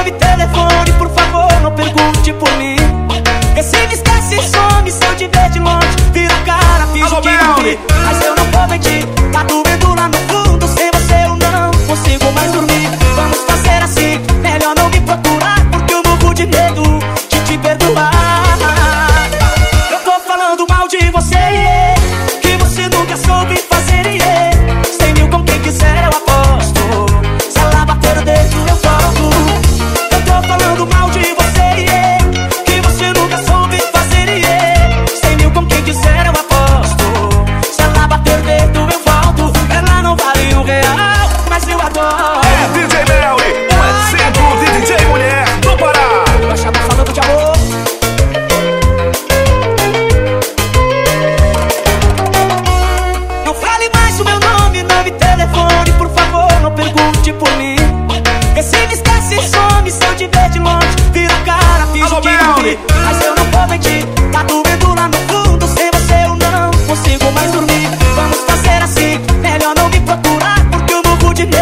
chave, telefone, por favor, não pergunte por mim. amor. É DJ Melly, um exemplo de DJ mulher do parar. Vai chamar falando de amor. Não fale mais o meu nome, nome e telefone, por favor, não pergunte por mim.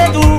que